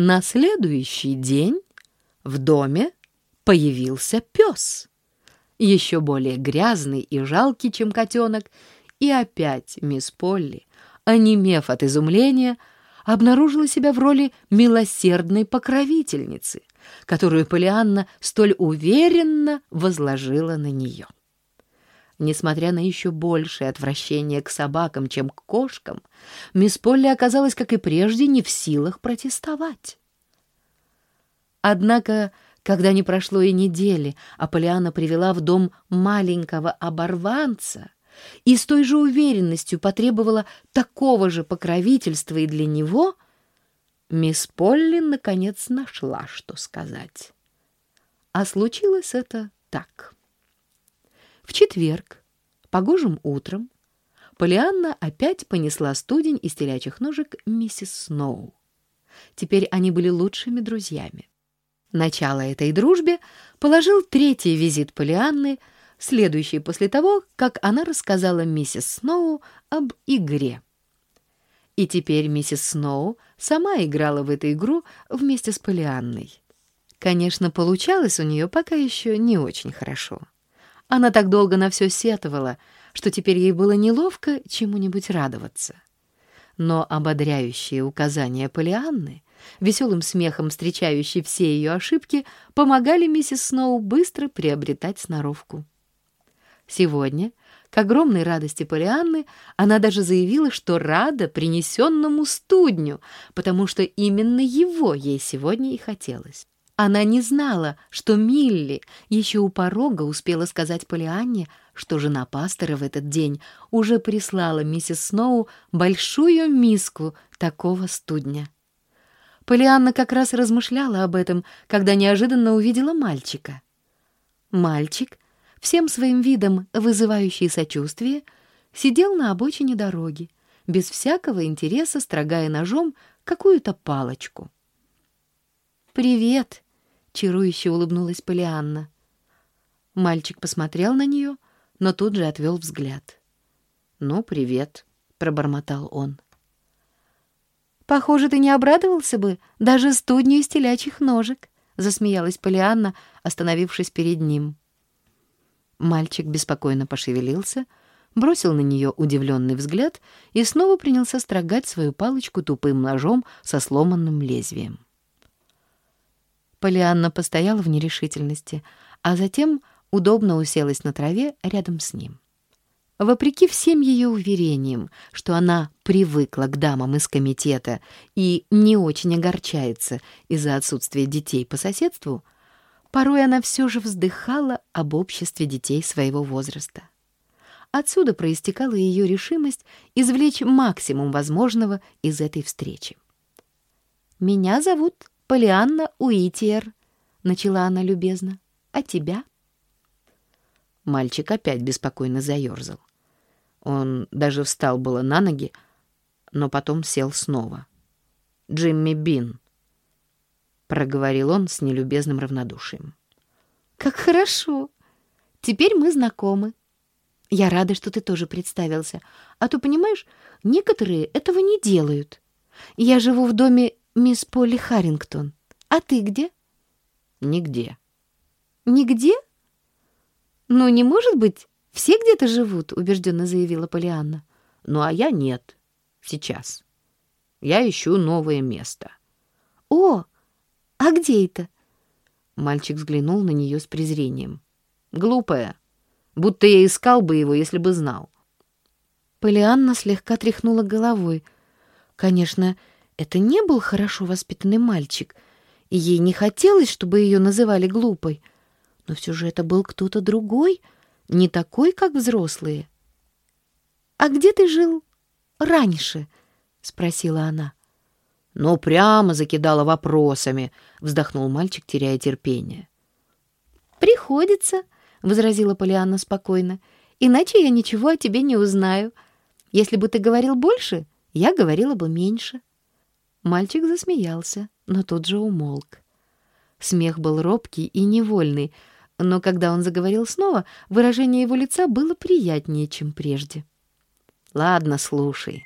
На следующий день в доме появился пес, еще более грязный и жалкий, чем котенок, и опять мисс Полли, онемев от изумления, обнаружила себя в роли милосердной покровительницы, которую Полианна столь уверенно возложила на нее. Несмотря на еще большее отвращение к собакам, чем к кошкам, мисс Полли оказалась, как и прежде, не в силах протестовать. Однако, когда не прошло и недели, а Полианна привела в дом маленького оборванца — и с той же уверенностью потребовала такого же покровительства и для него, мисс Полли наконец нашла, что сказать. А случилось это так. В четверг, погожим утром, Полианна опять понесла студень из телячьих ножек миссис Сноу. Теперь они были лучшими друзьями. Начало этой дружбе положил третий визит Полианны — следующий после того, как она рассказала миссис Сноу об игре. И теперь миссис Сноу сама играла в эту игру вместе с Полианной. Конечно, получалось у нее пока еще не очень хорошо. Она так долго на все сетовала, что теперь ей было неловко чему-нибудь радоваться. Но ободряющие указания Полианны, веселым смехом встречающие все ее ошибки, помогали миссис Сноу быстро приобретать сноровку. Сегодня, к огромной радости Полианны, она даже заявила, что рада принесенному студню, потому что именно его ей сегодня и хотелось. Она не знала, что Милли еще у порога успела сказать Полианне, что жена пастора в этот день уже прислала миссис Сноу большую миску такого студня. Полианна как раз размышляла об этом, когда неожиданно увидела мальчика. Мальчик — всем своим видом вызывающий сочувствие, сидел на обочине дороги, без всякого интереса строгая ножом какую-то палочку. «Привет!» — чарующе улыбнулась Полианна. Мальчик посмотрел на нее, но тут же отвел взгляд. «Ну, привет!» — пробормотал он. «Похоже, ты не обрадовался бы даже студню из телячьих ножек», — засмеялась Полианна, остановившись перед ним. Мальчик беспокойно пошевелился, бросил на нее удивленный взгляд и снова принялся строгать свою палочку тупым ножом со сломанным лезвием. Полианна постояла в нерешительности, а затем удобно уселась на траве рядом с ним. Вопреки всем ее уверениям, что она привыкла к дамам из комитета и не очень огорчается из-за отсутствия детей по соседству, Порой она все же вздыхала об обществе детей своего возраста. Отсюда проистекала ее решимость извлечь максимум возможного из этой встречи. «Меня зовут Полианна Уитиер», — начала она любезно. «А тебя?» Мальчик опять беспокойно заерзал. Он даже встал было на ноги, но потом сел снова. «Джимми Бин», проговорил он с нелюбезным равнодушием. Как хорошо. Теперь мы знакомы. Я рада, что ты тоже представился. А то, понимаешь, некоторые этого не делают. Я живу в доме мисс Полли Харрингтон. А ты где? Нигде. Нигде? Ну, не может быть, все где-то живут, убежденно заявила Полианна. Ну, а я нет. Сейчас. Я ищу новое место. О, «А где это?» Мальчик взглянул на нее с презрением. «Глупая. Будто я искал бы его, если бы знал». Полианна слегка тряхнула головой. Конечно, это не был хорошо воспитанный мальчик, и ей не хотелось, чтобы ее называли глупой. Но все же это был кто-то другой, не такой, как взрослые. «А где ты жил раньше?» — спросила она. «Ну, прямо закидала вопросами», — вздохнул мальчик, теряя терпение. «Приходится», — возразила Полианна спокойно, «иначе я ничего о тебе не узнаю. Если бы ты говорил больше, я говорила бы меньше». Мальчик засмеялся, но тут же умолк. Смех был робкий и невольный, но когда он заговорил снова, выражение его лица было приятнее, чем прежде. «Ладно, слушай.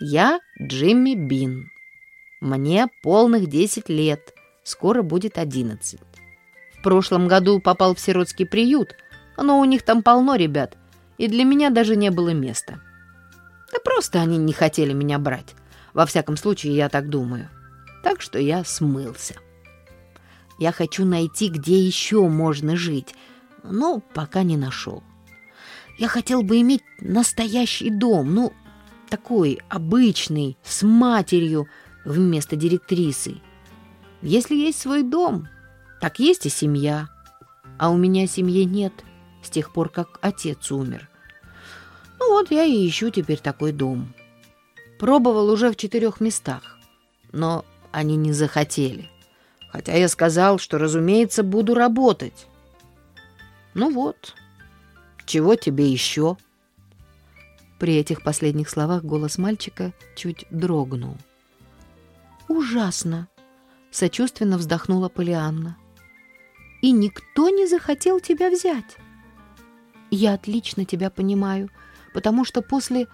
Я Джимми Бин. Мне полных 10 лет, скоро будет 11. В прошлом году попал в сиротский приют, но у них там полно ребят, и для меня даже не было места. Да просто они не хотели меня брать. Во всяком случае, я так думаю. Так что я смылся. Я хочу найти, где еще можно жить, но пока не нашел. Я хотел бы иметь настоящий дом, ну, такой обычный, с матерью вместо директрисы. Если есть свой дом, так есть и семья. А у меня семьи нет с тех пор, как отец умер. Ну вот я и ищу теперь такой дом. Пробовал уже в четырех местах, но они не захотели. Хотя я сказал, что, разумеется, буду работать. Ну вот, чего тебе еще? При этих последних словах голос мальчика чуть дрогнул. «Ужасно!» — сочувственно вздохнула Полианна. «И никто не захотел тебя взять. Я отлично тебя понимаю, потому что после...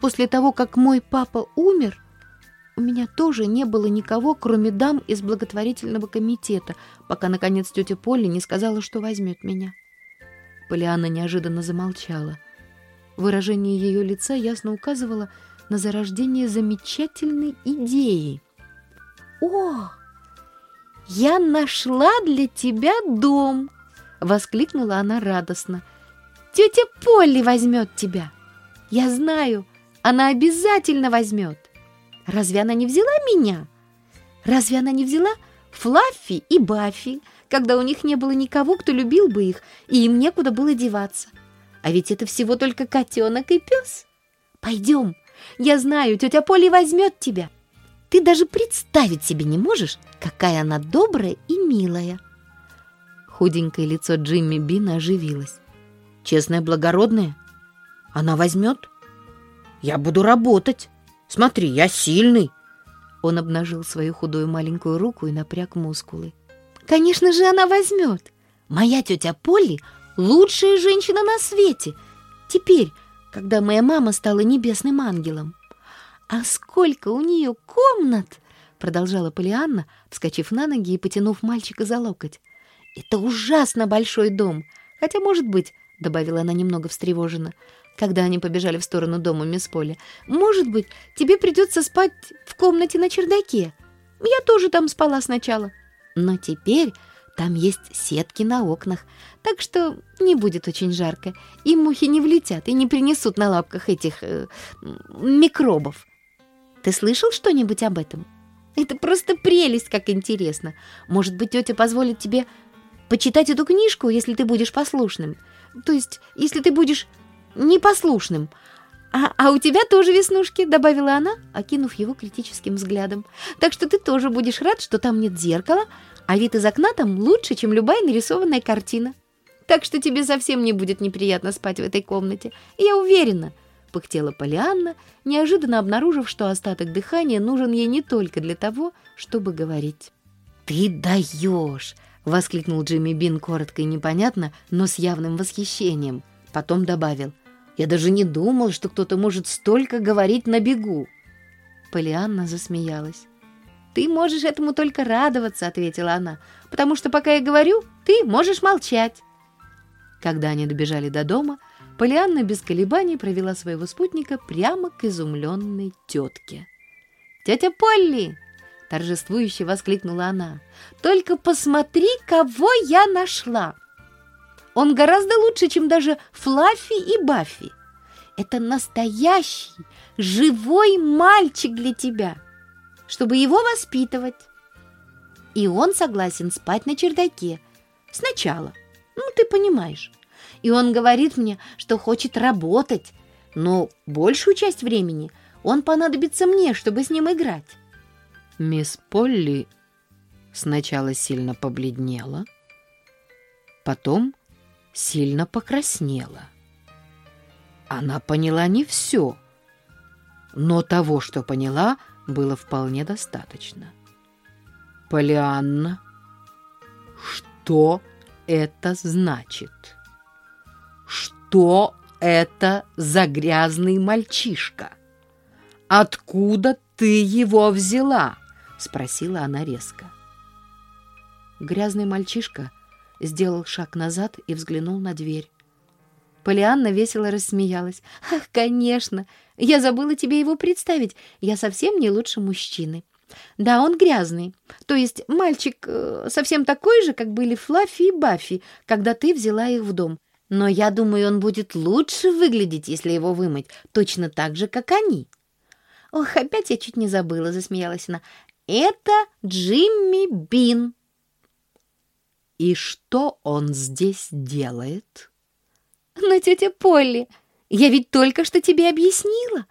После того, как мой папа умер, у меня тоже не было никого, кроме дам из благотворительного комитета, пока, наконец, тетя Полли не сказала, что возьмет меня. Полианна неожиданно замолчала. Выражение ее лица ясно указывало на зарождение замечательной идеи. «О, я нашла для тебя дом!» — воскликнула она радостно. «Тетя Полли возьмет тебя! Я знаю, она обязательно возьмет!» Разве она не взяла меня? Разве она не взяла Флаффи и Баффи, когда у них не было никого, кто любил бы их, и им некуда было деваться? А ведь это всего только котенок и пес. Пойдем, я знаю, тетя Поли возьмет тебя. Ты даже представить себе не можешь, какая она добрая и милая. Худенькое лицо Джимми Бина оживилось. Честная, благородная? Она возьмет? Я буду работать. Смотри, я сильный!» Он обнажил свою худую маленькую руку и напряг мускулы. «Конечно же она возьмет! Моя тетя Полли — лучшая женщина на свете! Теперь, когда моя мама стала небесным ангелом. А сколько у нее комнат!» — продолжала Полианна, вскочив на ноги и потянув мальчика за локоть. «Это ужасно большой дом! Хотя, может быть, — добавила она немного встревоженно, — когда они побежали в сторону дома мисс Поли. «Может быть, тебе придется спать в комнате на чердаке. Я тоже там спала сначала. Но теперь там есть сетки на окнах, так что не будет очень жарко, и мухи не влетят и не принесут на лапках этих э, микробов. Ты слышал что-нибудь об этом? Это просто прелесть, как интересно. Может быть, тетя позволит тебе почитать эту книжку, если ты будешь послушным. То есть, если ты будешь непослушным. А, а у тебя тоже веснушки, добавила она, окинув его критическим взглядом. Так что ты тоже будешь рад, что там нет зеркала, а вид из окна там лучше, чем любая нарисованная картина. Так что тебе совсем не будет неприятно спать в этой комнате. Я уверена, пыхтела Полианна, неожиданно обнаружив, что остаток дыхания нужен ей не только для того, чтобы говорить. «Ты даешь!» — воскликнул Джимми Бин коротко и непонятно, но с явным восхищением. Потом добавил. Я даже не думал, что кто-то может столько говорить на бегу. Полианна засмеялась. «Ты можешь этому только радоваться», — ответила она, «потому что пока я говорю, ты можешь молчать». Когда они добежали до дома, Полианна без колебаний провела своего спутника прямо к изумленной тетке. «Тетя Полли!» — торжествующе воскликнула она. «Только посмотри, кого я нашла!» Он гораздо лучше, чем даже Флаффи и Баффи. Это настоящий, живой мальчик для тебя, чтобы его воспитывать. И он согласен спать на чердаке. Сначала. Ну, ты понимаешь. И он говорит мне, что хочет работать, но большую часть времени он понадобится мне, чтобы с ним играть. Мисс Полли сначала сильно побледнела, потом сильно покраснела. Она поняла не все, но того, что поняла, было вполне достаточно. «Полианна, что это значит? Что это за грязный мальчишка? Откуда ты его взяла?» — спросила она резко. Грязный мальчишка сделал шаг назад и взглянул на дверь. Полианна весело рассмеялась. «Ах, конечно! Я забыла тебе его представить. Я совсем не лучше мужчины. Да, он грязный. То есть мальчик э, совсем такой же, как были Флаффи и Баффи, когда ты взяла их в дом. Но я думаю, он будет лучше выглядеть, если его вымыть, точно так же, как они». «Ох, опять я чуть не забыла», — засмеялась она. «Это Джимми Бин». «И что он здесь делает?» «Но тетя Полли, я ведь только что тебе объяснила!»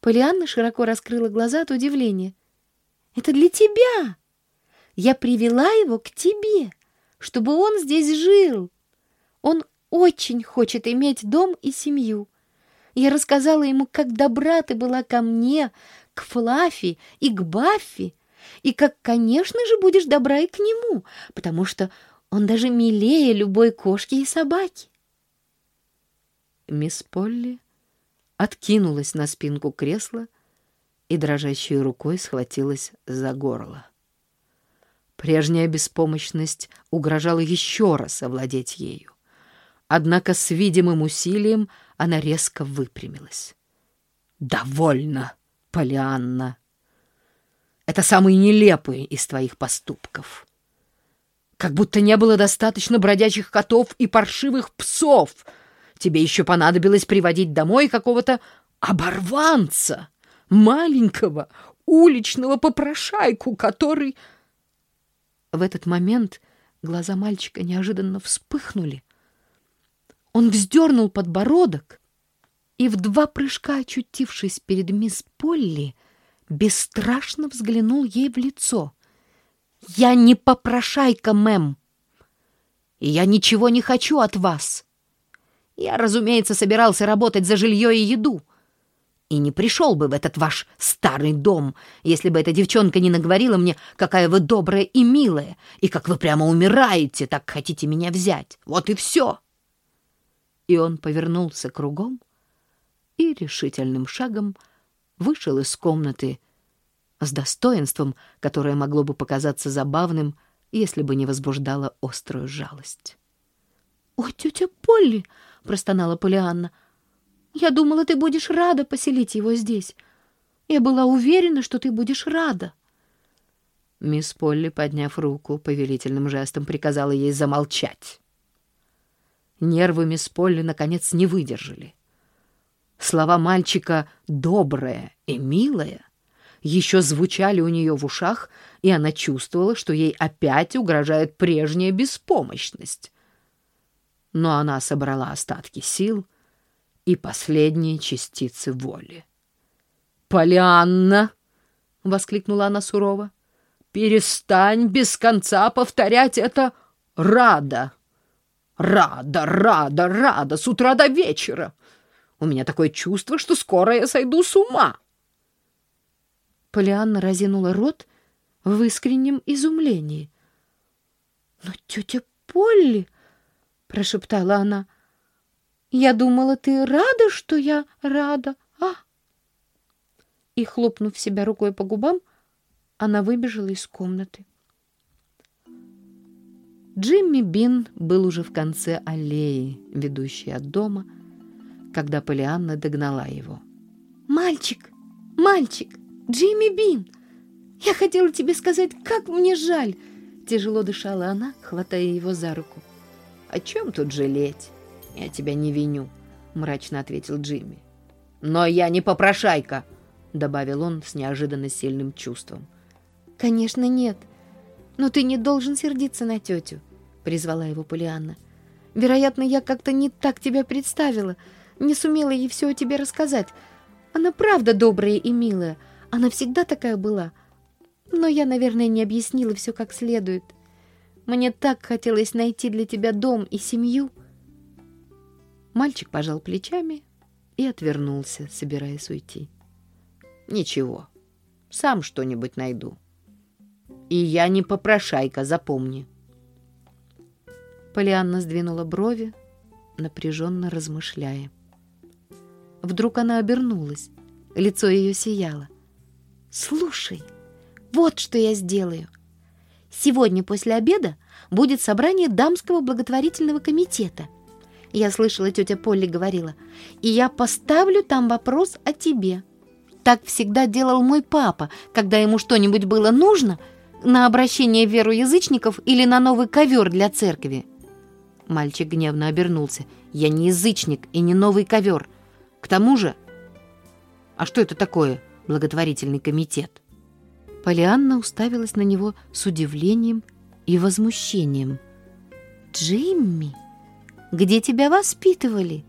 Полианна широко раскрыла глаза от удивления. «Это для тебя! Я привела его к тебе, чтобы он здесь жил. Он очень хочет иметь дом и семью. Я рассказала ему, как добра ты была ко мне, к Флаффи и к Баффи, и как, конечно же, будешь добра и к нему, потому что он даже милее любой кошки и собаки. Мисс Полли откинулась на спинку кресла и дрожащей рукой схватилась за горло. Прежняя беспомощность угрожала еще раз овладеть ею. Однако с видимым усилием она резко выпрямилась. «Довольно, Полианна! Это самый нелепый из твоих поступков. Как будто не было достаточно бродячих котов и паршивых псов — Тебе еще понадобилось приводить домой какого-то оборванца, маленького уличного попрошайку, который...» В этот момент глаза мальчика неожиданно вспыхнули. Он вздернул подбородок и, в два прыжка очутившись перед мисс Полли, бесстрашно взглянул ей в лицо. «Я не попрошайка, мэм, и я ничего не хочу от вас. Я, разумеется, собирался работать за жилье и еду. И не пришел бы в этот ваш старый дом, если бы эта девчонка не наговорила мне, какая вы добрая и милая, и как вы прямо умираете, так хотите меня взять. Вот и все. И он повернулся кругом и решительным шагом вышел из комнаты с достоинством, которое могло бы показаться забавным, если бы не возбуждало острую жалость. «О, тетя Полли!» — простонала Полианна. «Я думала, ты будешь рада поселить его здесь. Я была уверена, что ты будешь рада». Мисс Полли, подняв руку, повелительным жестом приказала ей замолчать. Нервы мисс Полли, наконец, не выдержали. Слова мальчика «добрая» и «милая» еще звучали у нее в ушах, и она чувствовала, что ей опять угрожает прежняя беспомощность но она собрала остатки сил и последние частицы воли. «Полианна!» — воскликнула она сурово. «Перестань без конца повторять это «рада». Рада, рада, рада, с утра до вечера. У меня такое чувство, что скоро я сойду с ума. Полианна разинула рот в искреннем изумлении. «Но тетя Полли...» прошептала она. «Я думала, ты рада, что я рада, а?» И, хлопнув себя рукой по губам, она выбежала из комнаты. Джимми Бин был уже в конце аллеи, ведущей от дома, когда Полианна догнала его. «Мальчик! Мальчик! Джимми Бин! Я хотела тебе сказать, как мне жаль!» Тяжело дышала она, хватая его за руку. «О чем тут жалеть? Я тебя не виню», — мрачно ответил Джимми. «Но я не попрошайка», — добавил он с неожиданно сильным чувством. «Конечно нет. Но ты не должен сердиться на тетю», — призвала его Полианна. «Вероятно, я как-то не так тебя представила, не сумела ей все о тебе рассказать. Она правда добрая и милая, она всегда такая была. Но я, наверное, не объяснила все как следует. Мне так хотелось найти для тебя дом и семью. Мальчик пожал плечами и отвернулся, собираясь уйти. Ничего, сам что-нибудь найду. И я не попрошайка, запомни. Полианна сдвинула брови, напряженно размышляя. Вдруг она обернулась, лицо ее сияло. Слушай, вот что я сделаю. Сегодня после обеда будет собрание дамского благотворительного комитета. Я слышала, тетя Полли говорила. И я поставлю там вопрос о тебе. Так всегда делал мой папа, когда ему что-нибудь было нужно на обращение веру язычников или на новый ковер для церкви. Мальчик гневно обернулся. «Я не язычник и не новый ковер. К тому же...» «А что это такое, благотворительный комитет?» Полианна уставилась на него с удивлением и возмущением. «Джимми, где тебя воспитывали?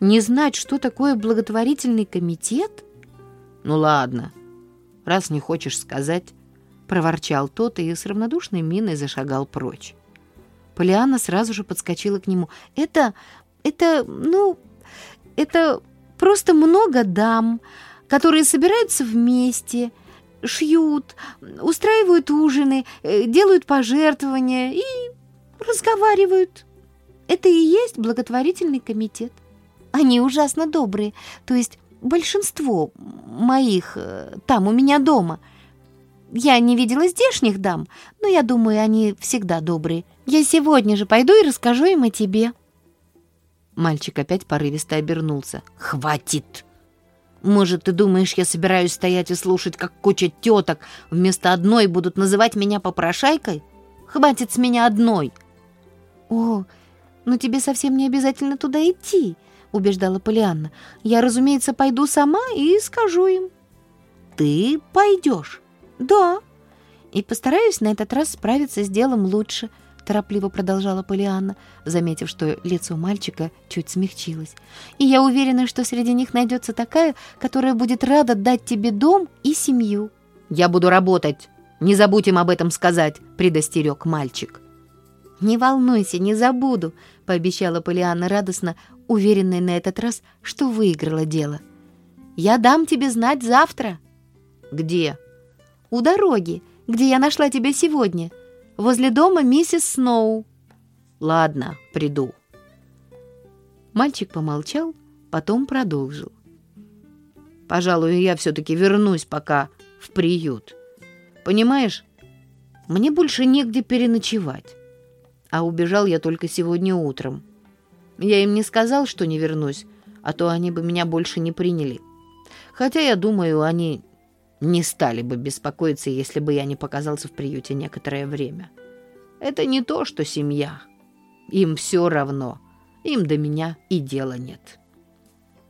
Не знать, что такое благотворительный комитет?» «Ну ладно, раз не хочешь сказать», — проворчал тот и с равнодушной миной зашагал прочь. Полианна сразу же подскочила к нему. «Это... это... ну... это просто много дам, которые собираются вместе, шьют, устраивают ужины, э, делают пожертвования и разговаривают. Это и есть благотворительный комитет. Они ужасно добрые, то есть большинство моих э, там у меня дома. Я не видела здешних дам, но я думаю, они всегда добрые. Я сегодня же пойду и расскажу им о тебе». Мальчик опять порывисто обернулся. «Хватит!» Может, ты думаешь, я собираюсь стоять и слушать, как куча теток вместо одной будут называть меня попрошайкой? Хватит с меня одной!» «О, ну тебе совсем не обязательно туда идти», — убеждала Полианна. «Я, разумеется, пойду сама и скажу им». «Ты пойдешь?» «Да. И постараюсь на этот раз справиться с делом лучше», торопливо продолжала Полианна, заметив, что лицо мальчика чуть смягчилось. «И я уверена, что среди них найдется такая, которая будет рада дать тебе дом и семью». «Я буду работать. Не забудь им об этом сказать», — предостерег мальчик. «Не волнуйся, не забуду», — пообещала Полианна радостно, уверенная на этот раз, что выиграла дело. «Я дам тебе знать завтра». «Где?» «У дороги, где я нашла тебя сегодня возле дома миссис Сноу». «Ладно, приду». Мальчик помолчал, потом продолжил. «Пожалуй, я все-таки вернусь пока в приют. Понимаешь, мне больше негде переночевать. А убежал я только сегодня утром. Я им не сказал, что не вернусь, а то они бы меня больше не приняли. Хотя, я думаю, они не стали бы беспокоиться, если бы я не показался в приюте некоторое время. Это не то, что семья. Им все равно. Им до меня и дела нет.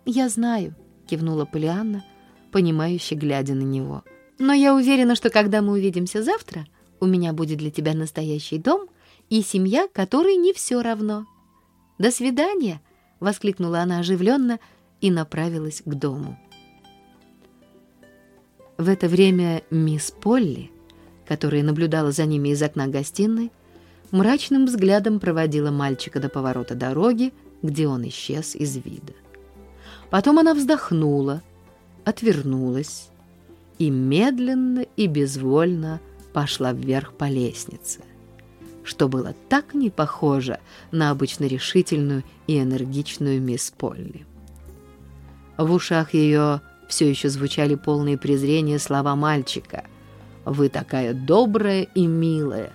«Я знаю», — кивнула Полианна, понимающе глядя на него. «Но я уверена, что когда мы увидимся завтра, у меня будет для тебя настоящий дом и семья, которой не все равно. До свидания!» — воскликнула она оживленно и направилась к дому. В это время мисс Полли, которая наблюдала за ними из окна гостиной, мрачным взглядом проводила мальчика до поворота дороги, где он исчез из вида. Потом она вздохнула, отвернулась и медленно и безвольно пошла вверх по лестнице, что было так не похоже на обычно решительную и энергичную мисс Полли. В ушах ее все еще звучали полные презрения слова мальчика. «Вы такая добрая и милая!»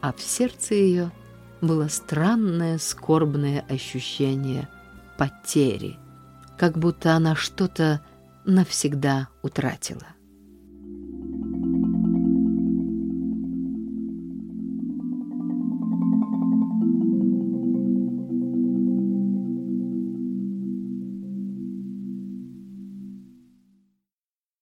А в сердце ее было странное скорбное ощущение потери, как будто она что-то навсегда утратила.